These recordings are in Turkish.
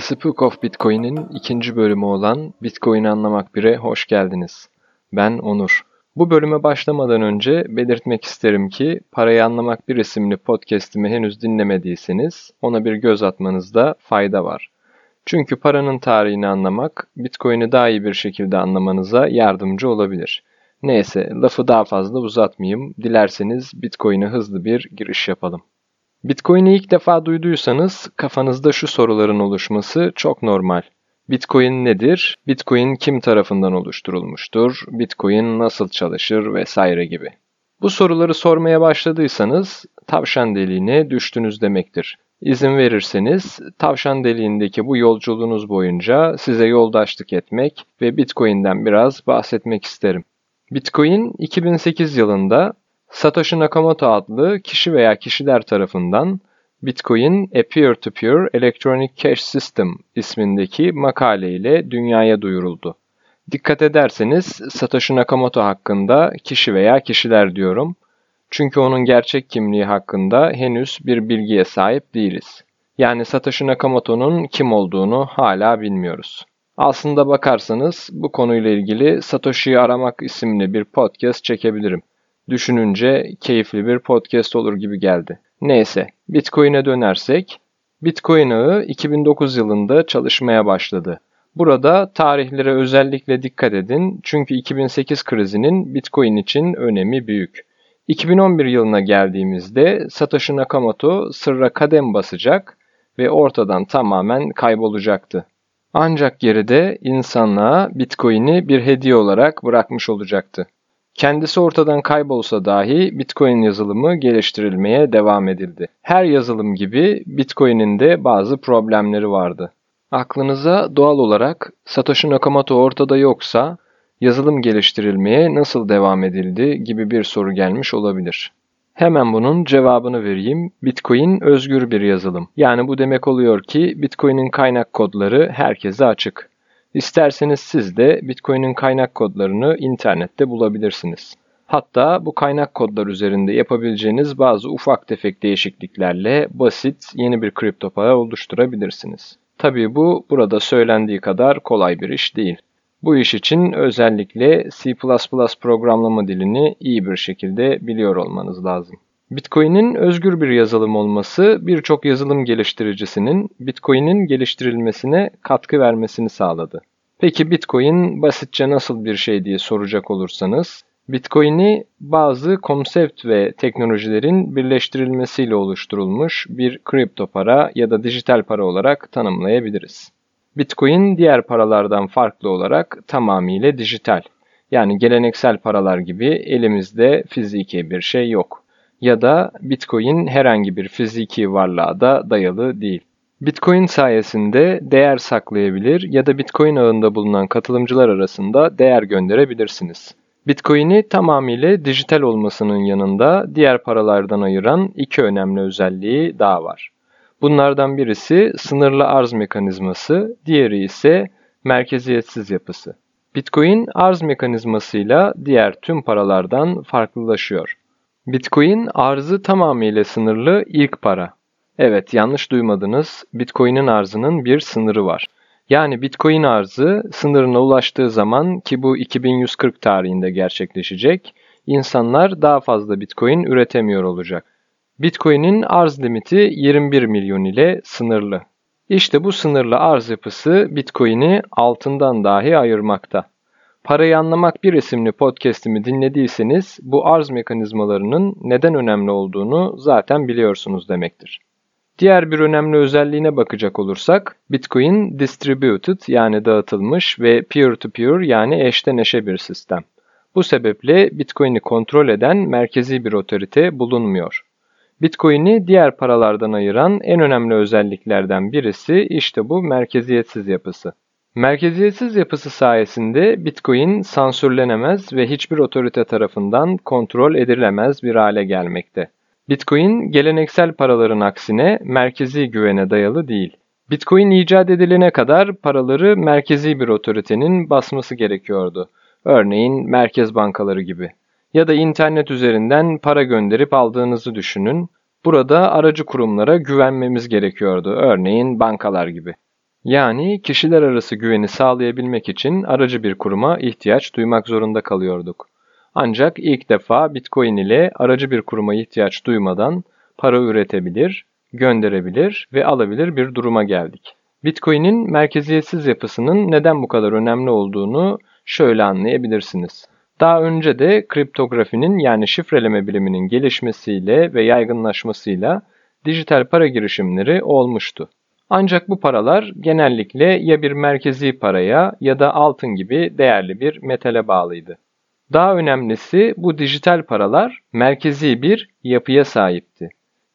The Spook of Bitcoin'in ikinci bölümü olan Bitcoin'i anlamak 1'e hoş geldiniz. Ben Onur. Bu bölüme başlamadan önce belirtmek isterim ki Parayı Anlamak 1 isimli podcast'imi henüz dinlemediyseniz ona bir göz atmanızda fayda var. Çünkü paranın tarihini anlamak Bitcoin'i daha iyi bir şekilde anlamanıza yardımcı olabilir. Neyse lafı daha fazla uzatmayayım. Dilerseniz Bitcoin'e hızlı bir giriş yapalım. Bitcoin'i ilk defa duyduysanız kafanızda şu soruların oluşması çok normal. Bitcoin nedir? Bitcoin kim tarafından oluşturulmuştur? Bitcoin nasıl çalışır vesaire gibi. Bu soruları sormaya başladıysanız tavşan deliğine düştünüz demektir. İzin verirseniz tavşan deliğindeki bu yolculuğunuz boyunca size yoldaşlık etmek ve Bitcoin'den biraz bahsetmek isterim. Bitcoin 2008 yılında Satoshi Nakamoto adlı kişi veya kişiler tarafından Bitcoin a Peer-to-Peer Electronic Cash System ismindeki makaleyle dünyaya duyuruldu. Dikkat ederseniz Satoshi Nakamoto hakkında kişi veya kişiler diyorum. Çünkü onun gerçek kimliği hakkında henüz bir bilgiye sahip değiliz. Yani Satoshi Nakamoto'nun kim olduğunu hala bilmiyoruz. Aslında bakarsanız bu konuyla ilgili Satoshi'yi aramak isimli bir podcast çekebilirim. Düşününce keyifli bir podcast olur gibi geldi. Neyse, Bitcoin'e dönersek, Bitcoin ağı 2009 yılında çalışmaya başladı. Burada tarihlere özellikle dikkat edin çünkü 2008 krizinin Bitcoin için önemi büyük. 2011 yılına geldiğimizde Satoshi Nakamoto sırra kadem basacak ve ortadan tamamen kaybolacaktı. Ancak geride insanlığa Bitcoin'i bir hediye olarak bırakmış olacaktı. Kendisi ortadan kaybolsa dahi Bitcoin yazılımı geliştirilmeye devam edildi. Her yazılım gibi Bitcoin'in de bazı problemleri vardı. Aklınıza doğal olarak Satoshi Nakamoto ortada yoksa yazılım geliştirilmeye nasıl devam edildi gibi bir soru gelmiş olabilir. Hemen bunun cevabını vereyim. Bitcoin özgür bir yazılım. Yani bu demek oluyor ki Bitcoin'in kaynak kodları herkese açık. İsterseniz siz de Bitcoin'in kaynak kodlarını internette bulabilirsiniz. Hatta bu kaynak kodlar üzerinde yapabileceğiniz bazı ufak tefek değişikliklerle basit yeni bir kripto para oluşturabilirsiniz. Tabii bu burada söylendiği kadar kolay bir iş değil. Bu iş için özellikle C++ programlama dilini iyi bir şekilde biliyor olmanız lazım. Bitcoin'in özgür bir yazılım olması birçok yazılım geliştiricisinin Bitcoin'in geliştirilmesine katkı vermesini sağladı. Peki Bitcoin basitçe nasıl bir şey diye soracak olursanız, Bitcoin'i bazı konsept ve teknolojilerin birleştirilmesiyle oluşturulmuş bir kripto para ya da dijital para olarak tanımlayabiliriz. Bitcoin diğer paralardan farklı olarak tamamıyla dijital. Yani geleneksel paralar gibi elimizde fiziki bir şey yok. Ya da Bitcoin herhangi bir fiziki varlığa da dayalı değil. Bitcoin sayesinde değer saklayabilir ya da Bitcoin ağında bulunan katılımcılar arasında değer gönderebilirsiniz. Bitcoin'i tamamıyla dijital olmasının yanında diğer paralardan ayıran iki önemli özelliği daha var. Bunlardan birisi sınırlı arz mekanizması, diğeri ise merkeziyetsiz yapısı. Bitcoin arz mekanizmasıyla diğer tüm paralardan farklılaşıyor. Bitcoin arzı tamamıyla sınırlı ilk para. Evet yanlış duymadınız. Bitcoin'in arzının bir sınırı var. Yani Bitcoin arzı sınırına ulaştığı zaman ki bu 2140 tarihinde gerçekleşecek, insanlar daha fazla Bitcoin üretemiyor olacak. Bitcoin'in arz limiti 21 milyon ile sınırlı. İşte bu sınırlı arz yapısı Bitcoin'i altından dahi ayırmakta. Parayı Anlamak Bir isimli podcast'imi dinlediyseniz bu arz mekanizmalarının neden önemli olduğunu zaten biliyorsunuz demektir. Diğer bir önemli özelliğine bakacak olursak Bitcoin distributed yani dağıtılmış ve peer-to-peer yani eşten eşe bir sistem. Bu sebeple Bitcoin'i kontrol eden merkezi bir otorite bulunmuyor. Bitcoin'i diğer paralardan ayıran en önemli özelliklerden birisi işte bu merkeziyetsiz yapısı. Merkeziyetsiz yapısı sayesinde Bitcoin sansürlenemez ve hiçbir otorite tarafından kontrol edilemez bir hale gelmekte. Bitcoin geleneksel paraların aksine merkezi güvene dayalı değil. Bitcoin icat edilene kadar paraları merkezi bir otoritenin basması gerekiyordu. Örneğin merkez bankaları gibi. Ya da internet üzerinden para gönderip aldığınızı düşünün. Burada aracı kurumlara güvenmemiz gerekiyordu. Örneğin bankalar gibi. Yani kişiler arası güveni sağlayabilmek için aracı bir kuruma ihtiyaç duymak zorunda kalıyorduk. Ancak ilk defa Bitcoin ile aracı bir kuruma ihtiyaç duymadan para üretebilir, gönderebilir ve alabilir bir duruma geldik. Bitcoin'in merkeziyetsiz yapısının neden bu kadar önemli olduğunu şöyle anlayabilirsiniz. Daha önce de kriptografinin yani şifreleme biliminin gelişmesiyle ve yaygınlaşmasıyla dijital para girişimleri olmuştu. Ancak bu paralar genellikle ya bir merkezi paraya ya da altın gibi değerli bir metale bağlıydı. Daha önemlisi bu dijital paralar merkezi bir yapıya sahipti.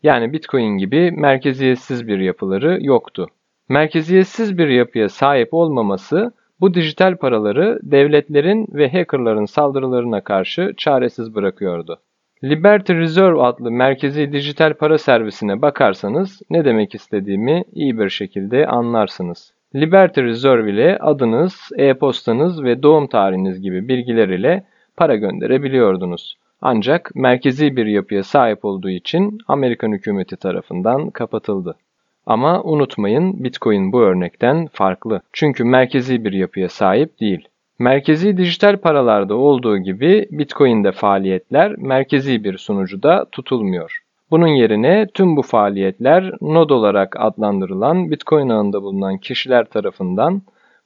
Yani Bitcoin gibi merkeziyetsiz bir yapıları yoktu. Merkeziyetsiz bir yapıya sahip olmaması bu dijital paraları devletlerin ve hackerların saldırılarına karşı çaresiz bırakıyordu. Liberty Reserve adlı merkezi dijital para servisine bakarsanız ne demek istediğimi iyi bir şekilde anlarsınız. Liberty Reserve ile adınız, e-postanız ve doğum tarihiniz gibi bilgiler ile para gönderebiliyordunuz. Ancak merkezi bir yapıya sahip olduğu için Amerikan hükümeti tarafından kapatıldı. Ama unutmayın Bitcoin bu örnekten farklı. Çünkü merkezi bir yapıya sahip değil. Merkezi dijital paralarda olduğu gibi Bitcoin'de faaliyetler merkezi bir sunucuda tutulmuyor. Bunun yerine tüm bu faaliyetler node olarak adlandırılan Bitcoin ağında bulunan kişiler tarafından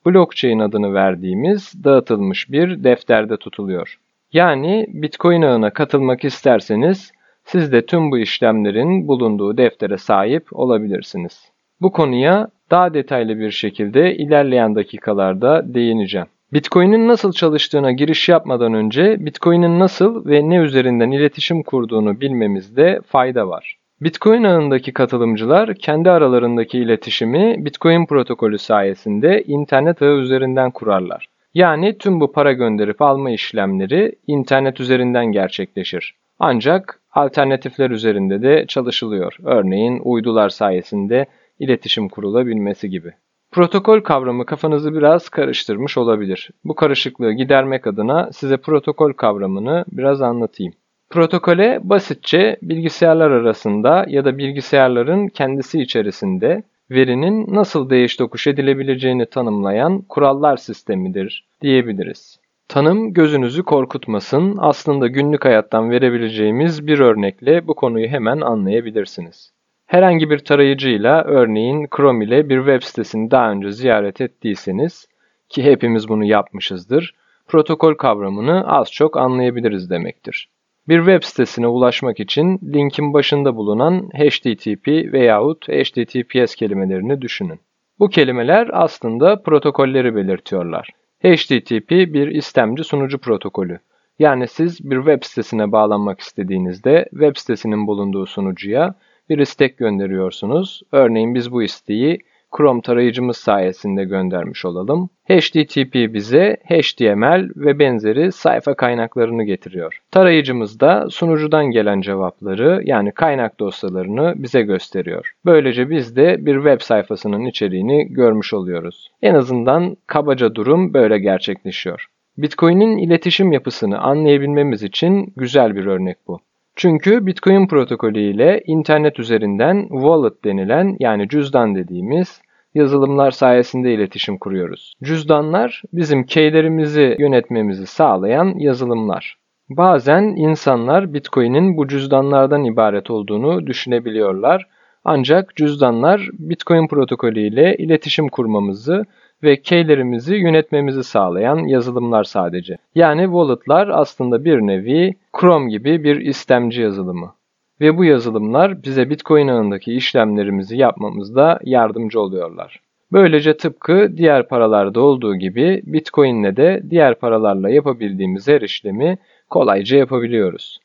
blockchain adını verdiğimiz dağıtılmış bir defterde tutuluyor. Yani Bitcoin ağına katılmak isterseniz siz de tüm bu işlemlerin bulunduğu deftere sahip olabilirsiniz. Bu konuya daha detaylı bir şekilde ilerleyen dakikalarda değineceğim. Bitcoin'in nasıl çalıştığına giriş yapmadan önce Bitcoin'in nasıl ve ne üzerinden iletişim kurduğunu bilmemizde fayda var. Bitcoin ağındaki katılımcılar kendi aralarındaki iletişimi Bitcoin protokolü sayesinde internet ağı üzerinden kurarlar. Yani tüm bu para gönderip alma işlemleri internet üzerinden gerçekleşir. Ancak alternatifler üzerinde de çalışılıyor. Örneğin uydular sayesinde iletişim kurulabilmesi gibi. Protokol kavramı kafanızı biraz karıştırmış olabilir. Bu karışıklığı gidermek adına size protokol kavramını biraz anlatayım. Protokole basitçe bilgisayarlar arasında ya da bilgisayarların kendisi içerisinde verinin nasıl değiş tokuş edilebileceğini tanımlayan kurallar sistemidir diyebiliriz. Tanım gözünüzü korkutmasın. Aslında günlük hayattan verebileceğimiz bir örnekle bu konuyu hemen anlayabilirsiniz. Herhangi bir tarayıcıyla örneğin Chrome ile bir web sitesini daha önce ziyaret ettiyseniz ki hepimiz bunu yapmışızdır, protokol kavramını az çok anlayabiliriz demektir. Bir web sitesine ulaşmak için linkin başında bulunan HTTP veyahut HTTPS kelimelerini düşünün. Bu kelimeler aslında protokolleri belirtiyorlar. HTTP bir istemci sunucu protokolü. Yani siz bir web sitesine bağlanmak istediğinizde web sitesinin bulunduğu sunucuya bir istek gönderiyorsunuz. Örneğin biz bu isteği Chrome tarayıcımız sayesinde göndermiş olalım. HTTP bize HTML ve benzeri sayfa kaynaklarını getiriyor. Tarayıcımız da sunucudan gelen cevapları yani kaynak dosyalarını bize gösteriyor. Böylece biz de bir web sayfasının içeriğini görmüş oluyoruz. En azından kabaca durum böyle gerçekleşiyor. Bitcoin'in iletişim yapısını anlayabilmemiz için güzel bir örnek bu. Çünkü Bitcoin protokolü ile internet üzerinden wallet denilen yani cüzdan dediğimiz yazılımlar sayesinde iletişim kuruyoruz. Cüzdanlar bizim keylerimizi yönetmemizi sağlayan yazılımlar. Bazen insanlar Bitcoin'in bu cüzdanlardan ibaret olduğunu düşünebiliyorlar. Ancak cüzdanlar Bitcoin protokolü ile iletişim kurmamızı ve keylerimizi yönetmemizi sağlayan yazılımlar sadece. Yani wallet'lar aslında bir nevi Chrome gibi bir istemci yazılımı. Ve bu yazılımlar bize Bitcoin ağındaki işlemlerimizi yapmamızda yardımcı oluyorlar. Böylece tıpkı diğer paralarda olduğu gibi Bitcoin'le de diğer paralarla yapabildiğimiz her işlemi kolayca yapabiliyoruz.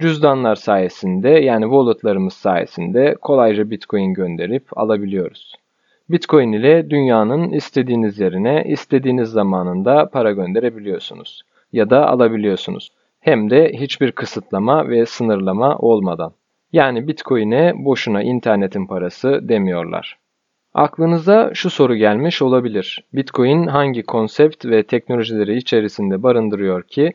Cüzdanlar sayesinde yani walletlarımız sayesinde kolayca Bitcoin gönderip alabiliyoruz. Bitcoin ile dünyanın istediğiniz yerine istediğiniz zamanında para gönderebiliyorsunuz ya da alabiliyorsunuz. Hem de hiçbir kısıtlama ve sınırlama olmadan. Yani Bitcoin'e boşuna internetin parası demiyorlar. Aklınıza şu soru gelmiş olabilir. Bitcoin hangi konsept ve teknolojileri içerisinde barındırıyor ki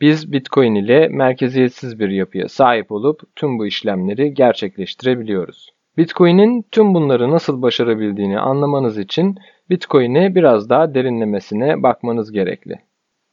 biz Bitcoin ile merkeziyetsiz bir yapıya sahip olup tüm bu işlemleri gerçekleştirebiliyoruz? Bitcoin'in tüm bunları nasıl başarabildiğini anlamanız için Bitcoin'e biraz daha derinlemesine bakmanız gerekli.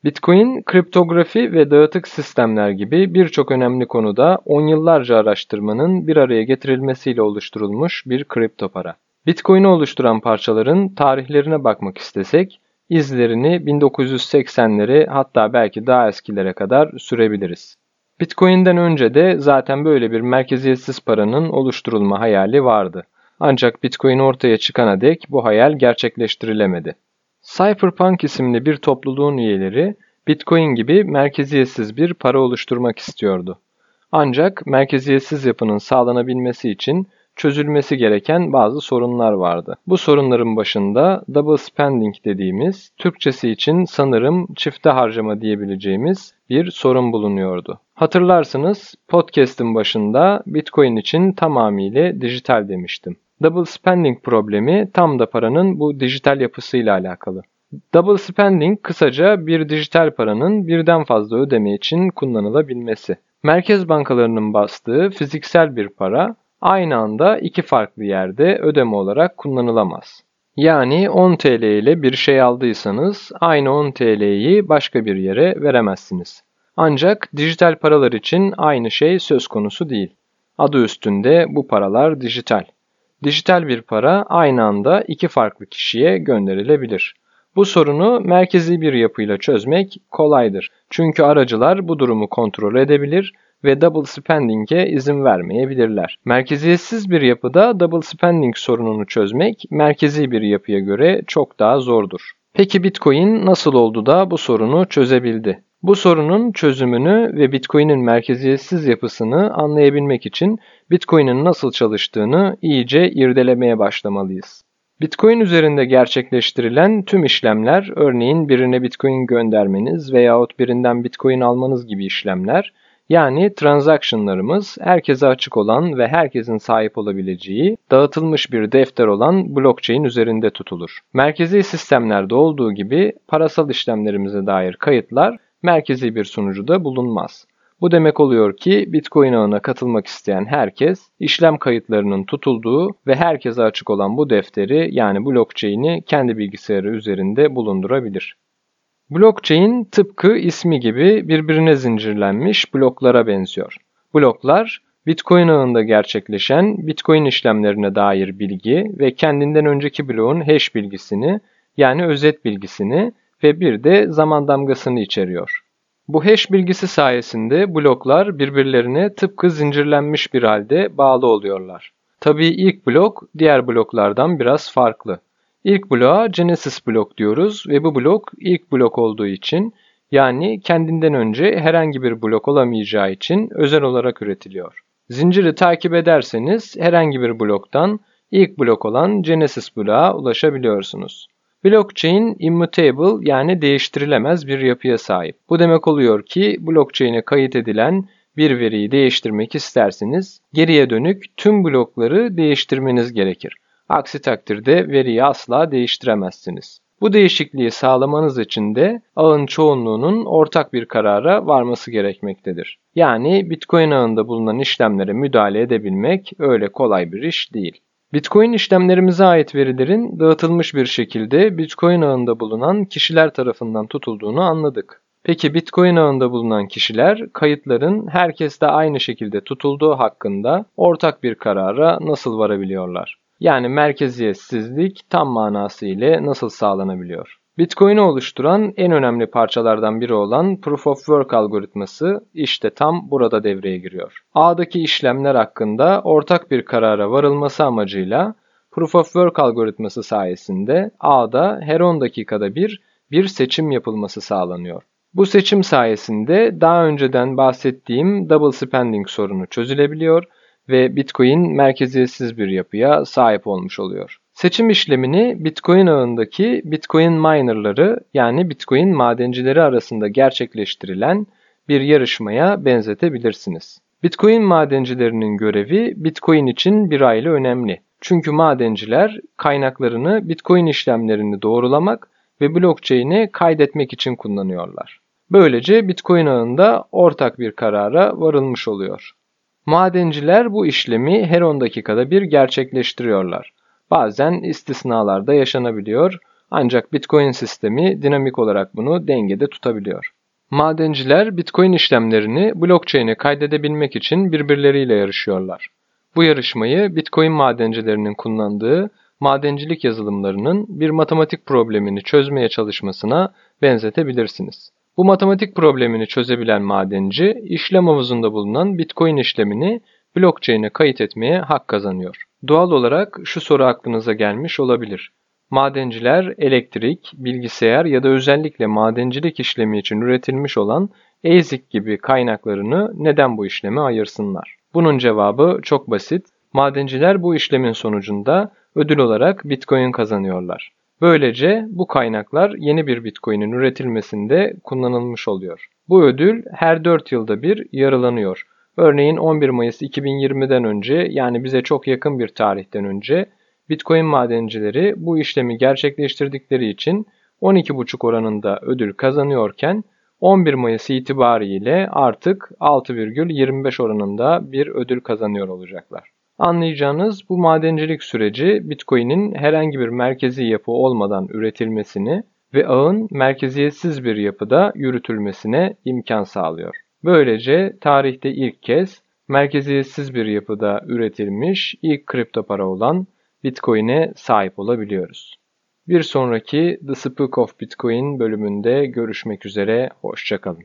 Bitcoin, kriptografi ve dağıtık sistemler gibi birçok önemli konuda on yıllarca araştırmanın bir araya getirilmesiyle oluşturulmuş bir kripto para. Bitcoin'i oluşturan parçaların tarihlerine bakmak istesek, izlerini 1980'leri hatta belki daha eskilere kadar sürebiliriz. Bitcoin'den önce de zaten böyle bir merkeziyetsiz paranın oluşturulma hayali vardı. Ancak Bitcoin ortaya çıkana dek bu hayal gerçekleştirilemedi. Cypherpunk isimli bir topluluğun üyeleri Bitcoin gibi merkeziyetsiz bir para oluşturmak istiyordu. Ancak merkeziyetsiz yapının sağlanabilmesi için çözülmesi gereken bazı sorunlar vardı. Bu sorunların başında double spending dediğimiz, Türkçesi için sanırım çifte harcama diyebileceğimiz bir sorun bulunuyordu. Hatırlarsınız podcast'in başında Bitcoin için tamamıyla dijital demiştim. Double spending problemi tam da paranın bu dijital yapısıyla alakalı. Double spending kısaca bir dijital paranın birden fazla ödeme için kullanılabilmesi. Merkez bankalarının bastığı fiziksel bir para aynı anda iki farklı yerde ödeme olarak kullanılamaz. Yani 10 TL ile bir şey aldıysanız aynı 10 TL'yi başka bir yere veremezsiniz. Ancak dijital paralar için aynı şey söz konusu değil. Adı üstünde bu paralar dijital. Dijital bir para aynı anda iki farklı kişiye gönderilebilir. Bu sorunu merkezi bir yapıyla çözmek kolaydır. Çünkü aracılar bu durumu kontrol edebilir ve double spending'e izin vermeyebilirler. Merkeziyetsiz bir yapıda double spending sorununu çözmek merkezi bir yapıya göre çok daha zordur. Peki Bitcoin nasıl oldu da bu sorunu çözebildi? Bu sorunun çözümünü ve Bitcoin'in merkeziyetsiz yapısını anlayabilmek için Bitcoin'in nasıl çalıştığını iyice irdelemeye başlamalıyız. Bitcoin üzerinde gerçekleştirilen tüm işlemler, örneğin birine Bitcoin göndermeniz veyahut birinden Bitcoin almanız gibi işlemler, yani transactionlarımız herkese açık olan ve herkesin sahip olabileceği dağıtılmış bir defter olan blockchain üzerinde tutulur. Merkezi sistemlerde olduğu gibi parasal işlemlerimize dair kayıtlar merkezi bir sunucuda bulunmaz. Bu demek oluyor ki Bitcoin ağına katılmak isteyen herkes işlem kayıtlarının tutulduğu ve herkese açık olan bu defteri yani blockchain'i kendi bilgisayarı üzerinde bulundurabilir. Blockchain tıpkı ismi gibi birbirine zincirlenmiş bloklara benziyor. Bloklar Bitcoin ağında gerçekleşen Bitcoin işlemlerine dair bilgi ve kendinden önceki bloğun hash bilgisini yani özet bilgisini ve bir de zaman damgasını içeriyor. Bu hash bilgisi sayesinde bloklar birbirlerine tıpkı zincirlenmiş bir halde bağlı oluyorlar. Tabii ilk blok diğer bloklardan biraz farklı. İlk bloğa Genesis blok diyoruz ve bu blok ilk blok olduğu için yani kendinden önce herhangi bir blok olamayacağı için özel olarak üretiliyor. Zinciri takip ederseniz herhangi bir bloktan ilk blok olan Genesis bloğa ulaşabiliyorsunuz. Blockchain immutable yani değiştirilemez bir yapıya sahip. Bu demek oluyor ki blockchain'e kayıt edilen bir veriyi değiştirmek isterseniz geriye dönük tüm blokları değiştirmeniz gerekir. Aksi takdirde veriyi asla değiştiremezsiniz. Bu değişikliği sağlamanız için de ağın çoğunluğunun ortak bir karara varması gerekmektedir. Yani Bitcoin ağında bulunan işlemlere müdahale edebilmek öyle kolay bir iş değil. Bitcoin işlemlerimize ait verilerin dağıtılmış bir şekilde Bitcoin ağında bulunan kişiler tarafından tutulduğunu anladık. Peki Bitcoin ağında bulunan kişiler kayıtların herkeste aynı şekilde tutulduğu hakkında ortak bir karara nasıl varabiliyorlar? Yani merkeziyetsizlik tam manası ile nasıl sağlanabiliyor? Bitcoin'i oluşturan en önemli parçalardan biri olan Proof of Work algoritması işte tam burada devreye giriyor. Ağdaki işlemler hakkında ortak bir karara varılması amacıyla Proof of Work algoritması sayesinde ağda her 10 dakikada bir bir seçim yapılması sağlanıyor. Bu seçim sayesinde daha önceden bahsettiğim double spending sorunu çözülebiliyor ve Bitcoin merkeziyetsiz bir yapıya sahip olmuş oluyor. Seçim işlemini Bitcoin ağındaki Bitcoin minerları yani Bitcoin madencileri arasında gerçekleştirilen bir yarışmaya benzetebilirsiniz. Bitcoin madencilerinin görevi Bitcoin için bir aile önemli. Çünkü madenciler kaynaklarını Bitcoin işlemlerini doğrulamak ve blockchain'e kaydetmek için kullanıyorlar. Böylece Bitcoin ağında ortak bir karara varılmış oluyor. Madenciler bu işlemi her 10 dakikada bir gerçekleştiriyorlar. Bazen istisnalar da yaşanabiliyor ancak Bitcoin sistemi dinamik olarak bunu dengede tutabiliyor. Madenciler Bitcoin işlemlerini blockchain'e kaydedebilmek için birbirleriyle yarışıyorlar. Bu yarışmayı Bitcoin madencilerinin kullandığı madencilik yazılımlarının bir matematik problemini çözmeye çalışmasına benzetebilirsiniz. Bu matematik problemini çözebilen madenci, işlem havuzunda bulunan Bitcoin işlemini blockchain'e kayıt etmeye hak kazanıyor. Doğal olarak şu soru aklınıza gelmiş olabilir. Madenciler elektrik, bilgisayar ya da özellikle madencilik işlemi için üretilmiş olan ASIC gibi kaynaklarını neden bu işleme ayırsınlar? Bunun cevabı çok basit. Madenciler bu işlemin sonucunda ödül olarak Bitcoin kazanıyorlar. Böylece bu kaynaklar yeni bir Bitcoin'in üretilmesinde kullanılmış oluyor. Bu ödül her 4 yılda bir yarılanıyor. Örneğin 11 Mayıs 2020'den önce yani bize çok yakın bir tarihten önce Bitcoin madencileri bu işlemi gerçekleştirdikleri için 12,5 oranında ödül kazanıyorken 11 Mayıs itibariyle artık 6,25 oranında bir ödül kazanıyor olacaklar. Anlayacağınız bu madencilik süreci Bitcoin'in herhangi bir merkezi yapı olmadan üretilmesini ve ağın merkeziyetsiz bir yapıda yürütülmesine imkan sağlıyor. Böylece tarihte ilk kez merkeziyetsiz bir yapıda üretilmiş ilk kripto para olan Bitcoin'e sahip olabiliyoruz. Bir sonraki The Spook of Bitcoin bölümünde görüşmek üzere, hoşçakalın.